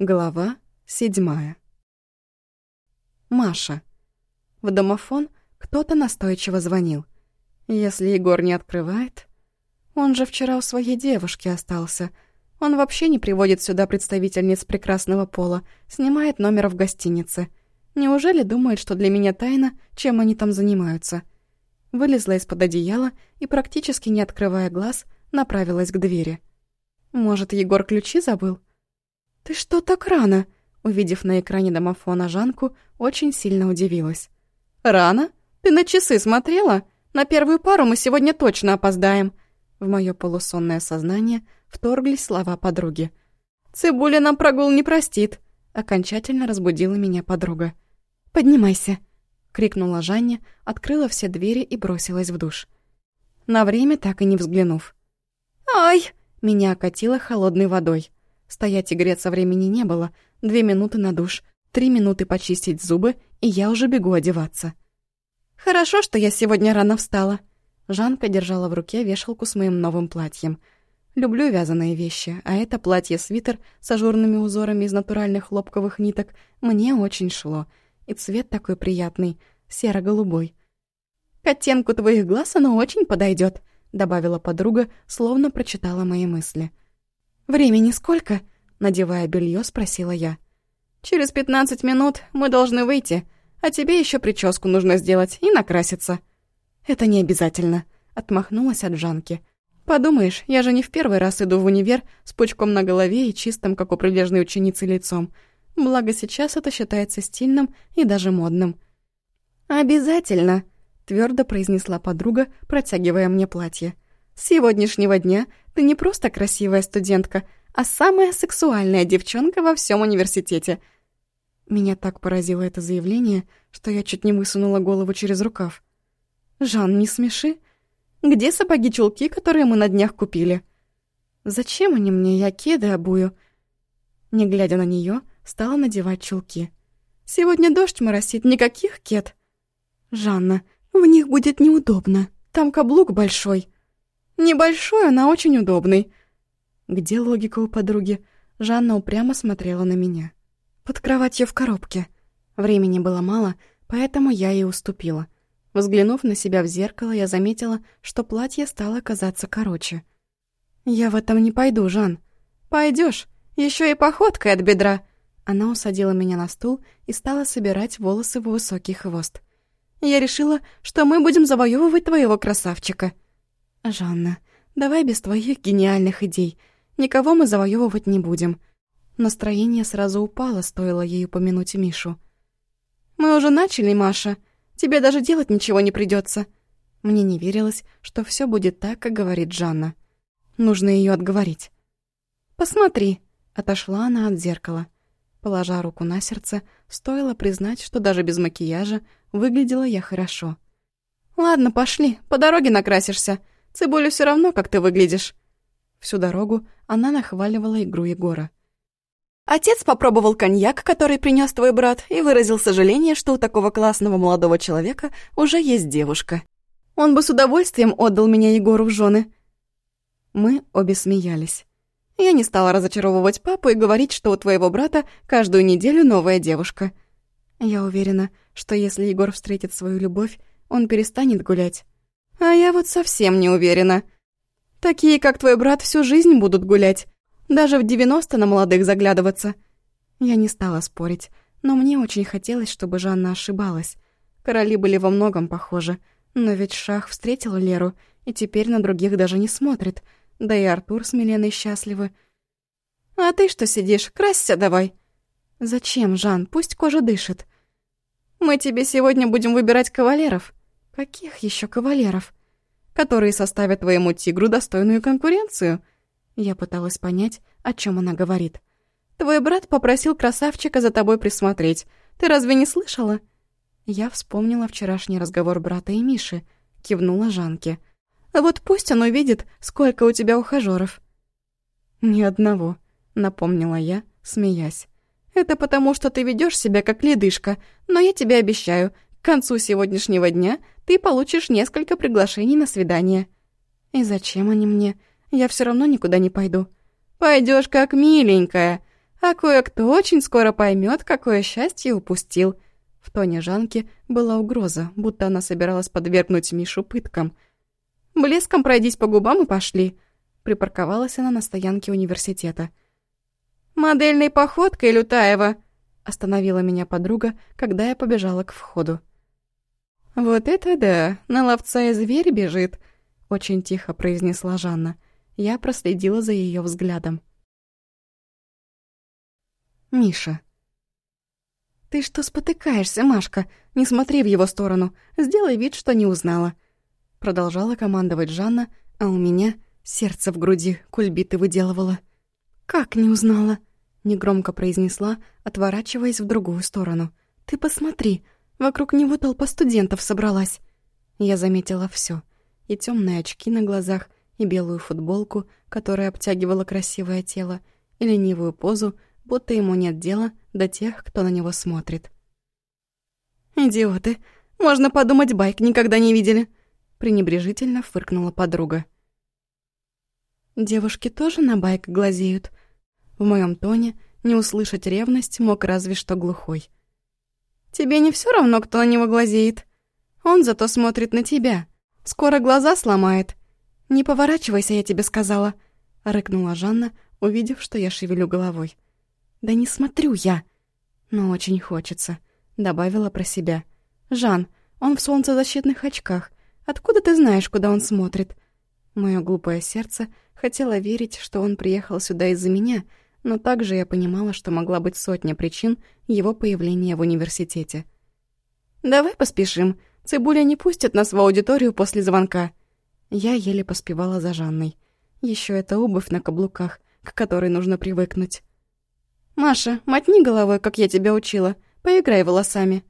Глава седьмая. Маша. В домофон кто-то настойчиво звонил. Если Егор не открывает... Он же вчера у своей девушки остался. Он вообще не приводит сюда представительниц прекрасного пола, снимает номер в гостинице. Неужели думает, что для меня тайна, чем они там занимаются? Вылезла из-под одеяла и, практически не открывая глаз, направилась к двери. Может, Егор ключи забыл? «Ты что так рано?» Увидев на экране домофона Жанку, очень сильно удивилась. «Рано? Ты на часы смотрела? На первую пару мы сегодня точно опоздаем». В моё полусонное сознание вторглись слова подруги. «Цибуля нам прогул не простит», — окончательно разбудила меня подруга. «Поднимайся», — крикнула Жанне, открыла все двери и бросилась в душ. На время так и не взглянув. «Ай!» — меня окатило холодной водой. Стоять и греться времени не было. Две минуты на душ, три минуты почистить зубы, и я уже бегу одеваться. «Хорошо, что я сегодня рано встала». Жанка держала в руке вешалку с моим новым платьем. Люблю вязаные вещи, а это платье-свитер с ажурными узорами из натуральных хлопковых ниток мне очень шло. И цвет такой приятный, серо-голубой. «К оттенку твоих глаз оно очень подойдет, добавила подруга, словно прочитала мои мысли. «Времени сколько?» — надевая белье, спросила я. «Через пятнадцать минут мы должны выйти, а тебе еще прическу нужно сделать и накраситься». «Это не обязательно», — отмахнулась от Жанки. «Подумаешь, я же не в первый раз иду в универ с пучком на голове и чистым, как у прилежной ученицы, лицом. Благо сейчас это считается стильным и даже модным». «Обязательно», — твердо произнесла подруга, протягивая мне платье. «С сегодняшнего дня ты не просто красивая студентка, а самая сексуальная девчонка во всем университете». Меня так поразило это заявление, что я чуть не высунула голову через рукав. «Жан, не смеши. Где сапоги-чулки, которые мы на днях купили?» «Зачем они мне? Я кеды обую». Не глядя на нее, стала надевать чулки. «Сегодня дождь моросит, никаких кед». «Жанна, в них будет неудобно. Там каблук большой». Небольшой, но очень удобный». Где логика у подруги? Жанна упрямо смотрела на меня. Под кроватью в коробке. Времени было мало, поэтому я ей уступила. Взглянув на себя в зеркало, я заметила, что платье стало казаться короче. «Я в этом не пойду, Жан». Пойдешь, еще и походкой от бедра». Она усадила меня на стул и стала собирать волосы в высокий хвост. «Я решила, что мы будем завоевывать твоего красавчика». «Жанна, давай без твоих гениальных идей. Никого мы завоевывать не будем». Настроение сразу упало, стоило ей упомянуть Мишу. «Мы уже начали, Маша. Тебе даже делать ничего не придется. Мне не верилось, что все будет так, как говорит Жанна. Нужно ее отговорить. «Посмотри», — отошла она от зеркала. Положа руку на сердце, стоило признать, что даже без макияжа выглядела я хорошо. «Ладно, пошли, по дороге накрасишься. Цибулю все равно, как ты выглядишь». Всю дорогу она нахваливала игру Егора. Отец попробовал коньяк, который принес твой брат, и выразил сожаление, что у такого классного молодого человека уже есть девушка. Он бы с удовольствием отдал меня Егору в жены. Мы обе смеялись. Я не стала разочаровывать папу и говорить, что у твоего брата каждую неделю новая девушка. Я уверена, что если Егор встретит свою любовь, он перестанет гулять. А я вот совсем не уверена. Такие, как твой брат, всю жизнь будут гулять. Даже в 90 на молодых заглядываться. Я не стала спорить, но мне очень хотелось, чтобы Жанна ошибалась. Короли были во многом похожи. Но ведь Шах встретил Леру, и теперь на других даже не смотрит. Да и Артур с Миленой счастливы. «А ты что сидишь? Красься давай!» «Зачем, Жан? Пусть кожа дышит». «Мы тебе сегодня будем выбирать кавалеров». «Каких еще кавалеров?» «Которые составят твоему тигру достойную конкуренцию». Я пыталась понять, о чем она говорит. «Твой брат попросил красавчика за тобой присмотреть. Ты разве не слышала?» Я вспомнила вчерашний разговор брата и Миши, кивнула Жанке. «Вот пусть он увидит, сколько у тебя ухажёров». «Ни одного», — напомнила я, смеясь. «Это потому, что ты ведёшь себя как ледышка, но я тебе обещаю, к концу сегодняшнего дня ты получишь несколько приглашений на свидание». «И зачем они мне? Я все равно никуда не пойду». Пойдешь как миленькая. А кое-кто очень скоро поймет, какое счастье упустил. В тоне Жанки была угроза, будто она собиралась подвергнуть Мишу пыткам. «Блеском пройдись по губам и пошли», — припарковалась она на стоянке университета. «Модельной походкой, Лютаева!» — остановила меня подруга, когда я побежала к входу. «Вот это да! На ловца и зверь бежит!» — очень тихо произнесла Жанна. Я проследила за ее взглядом. Миша. «Ты что спотыкаешься, Машка? Не смотри в его сторону. Сделай вид, что не узнала». Продолжала командовать Жанна, а у меня сердце в груди кульбиты выделывало. «Как не узнала?» — негромко произнесла, отворачиваясь в другую сторону. «Ты посмотри, вокруг него толпа студентов собралась». Я заметила все: И темные очки на глазах, и белую футболку, которая обтягивала красивое тело, и ленивую позу, будто ему нет дела до тех, кто на него смотрит. «Идиоты! Можно подумать, байк никогда не видели!» пренебрежительно фыркнула подруга. «Девушки тоже на байк глазеют?» В моем тоне не услышать ревность мог разве что глухой. «Тебе не все равно, кто на него глазеет? Он зато смотрит на тебя. Скоро глаза сломает. Не поворачивайся, я тебе сказала!» Рыкнула Жанна, увидев, что я шевелю головой. «Да не смотрю я!» «Но очень хочется», — добавила про себя. «Жан, он в солнцезащитных очках. Откуда ты знаешь, куда он смотрит?» Моё глупое сердце хотело верить, что он приехал сюда из-за меня, но также я понимала, что могла быть сотня причин его появления в университете. «Давай поспешим. Цибуля не пустит нас в аудиторию после звонка». Я еле поспевала за Жанной. Еще это обувь на каблуках, к которой нужно привыкнуть. «Маша, мотни головой, как я тебя учила. Поиграй волосами».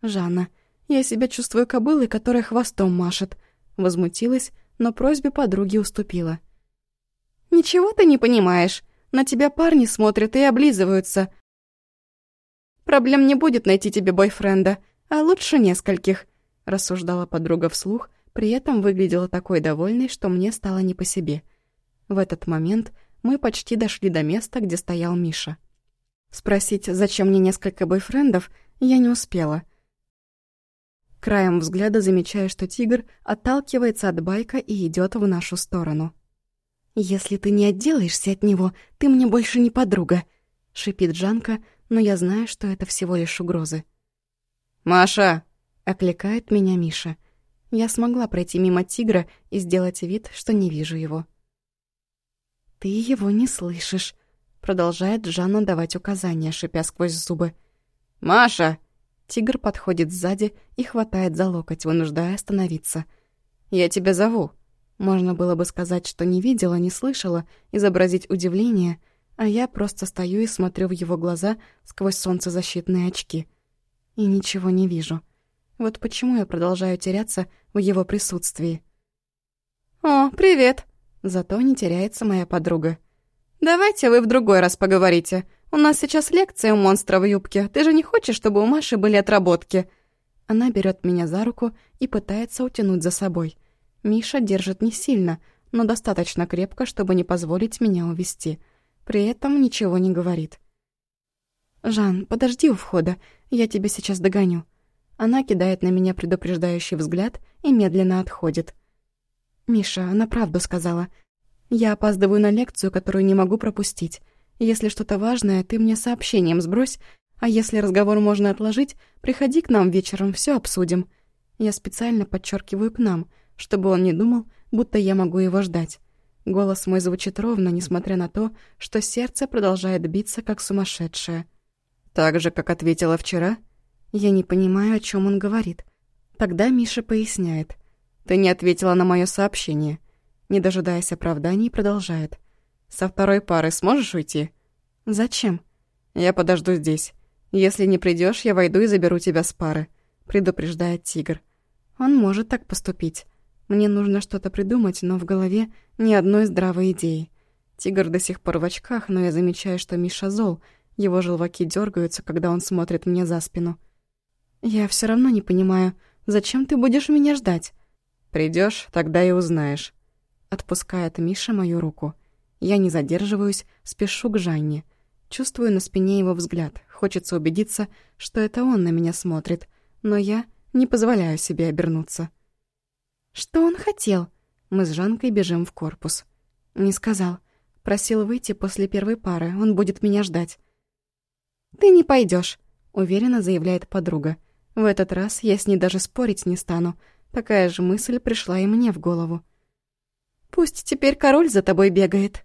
«Жанна, я себя чувствую кобылой, которая хвостом машет», — возмутилась, но просьбе подруги уступила. «Ничего ты не понимаешь. На тебя парни смотрят и облизываются. Проблем не будет найти тебе бойфренда, а лучше нескольких», — рассуждала подруга вслух, при этом выглядела такой довольной, что мне стало не по себе. В этот момент мы почти дошли до места, где стоял Миша. Спросить, зачем мне несколько бойфрендов, я не успела. Краем взгляда замечаю, что тигр отталкивается от байка и идет в нашу сторону. «Если ты не отделаешься от него, ты мне больше не подруга», — шипит Жанка, но я знаю, что это всего лишь угрозы. «Маша!» — окликает меня Миша. Я смогла пройти мимо тигра и сделать вид, что не вижу его. «Ты его не слышишь», Продолжает Жанна давать указания, шипя сквозь зубы. «Маша!» Тигр подходит сзади и хватает за локоть, вынуждая остановиться. «Я тебя зову». Можно было бы сказать, что не видела, не слышала, изобразить удивление, а я просто стою и смотрю в его глаза сквозь солнцезащитные очки. И ничего не вижу. Вот почему я продолжаю теряться в его присутствии. «О, привет!» Зато не теряется моя подруга. «Давайте вы в другой раз поговорите. У нас сейчас лекция у монстра в юбке. Ты же не хочешь, чтобы у Маши были отработки?» Она берет меня за руку и пытается утянуть за собой. Миша держит не сильно, но достаточно крепко, чтобы не позволить меня увести. При этом ничего не говорит. «Жан, подожди у входа, я тебя сейчас догоню». Она кидает на меня предупреждающий взгляд и медленно отходит. «Миша, она правду сказала. Я опаздываю на лекцию, которую не могу пропустить. Если что-то важное, ты мне сообщением сбрось, а если разговор можно отложить, приходи к нам вечером, все обсудим. Я специально подчеркиваю к нам, чтобы он не думал, будто я могу его ждать. Голос мой звучит ровно, несмотря на то, что сердце продолжает биться, как сумасшедшее. «Так же, как ответила вчера?» Я не понимаю, о чем он говорит. Тогда Миша поясняет. «Ты не ответила на мое сообщение не дожидаясь оправданий, продолжает. «Со второй пары сможешь уйти?» «Зачем?» «Я подожду здесь. Если не придешь, я войду и заберу тебя с пары», — предупреждает тигр. «Он может так поступить. Мне нужно что-то придумать, но в голове ни одной здравой идеи. Тигр до сих пор в очках, но я замечаю, что Миша зол. Его желваки дергаются, когда он смотрит мне за спину. «Я все равно не понимаю, зачем ты будешь меня ждать?» Придешь, тогда и узнаешь». Отпускает Миша мою руку. Я не задерживаюсь, спешу к Жанне. Чувствую на спине его взгляд. Хочется убедиться, что это он на меня смотрит. Но я не позволяю себе обернуться. «Что он хотел?» Мы с Жанкой бежим в корпус. Не сказал. Просил выйти после первой пары, он будет меня ждать. «Ты не пойдешь, уверенно заявляет подруга. В этот раз я с ней даже спорить не стану. Такая же мысль пришла и мне в голову. «Пусть теперь король за тобой бегает»,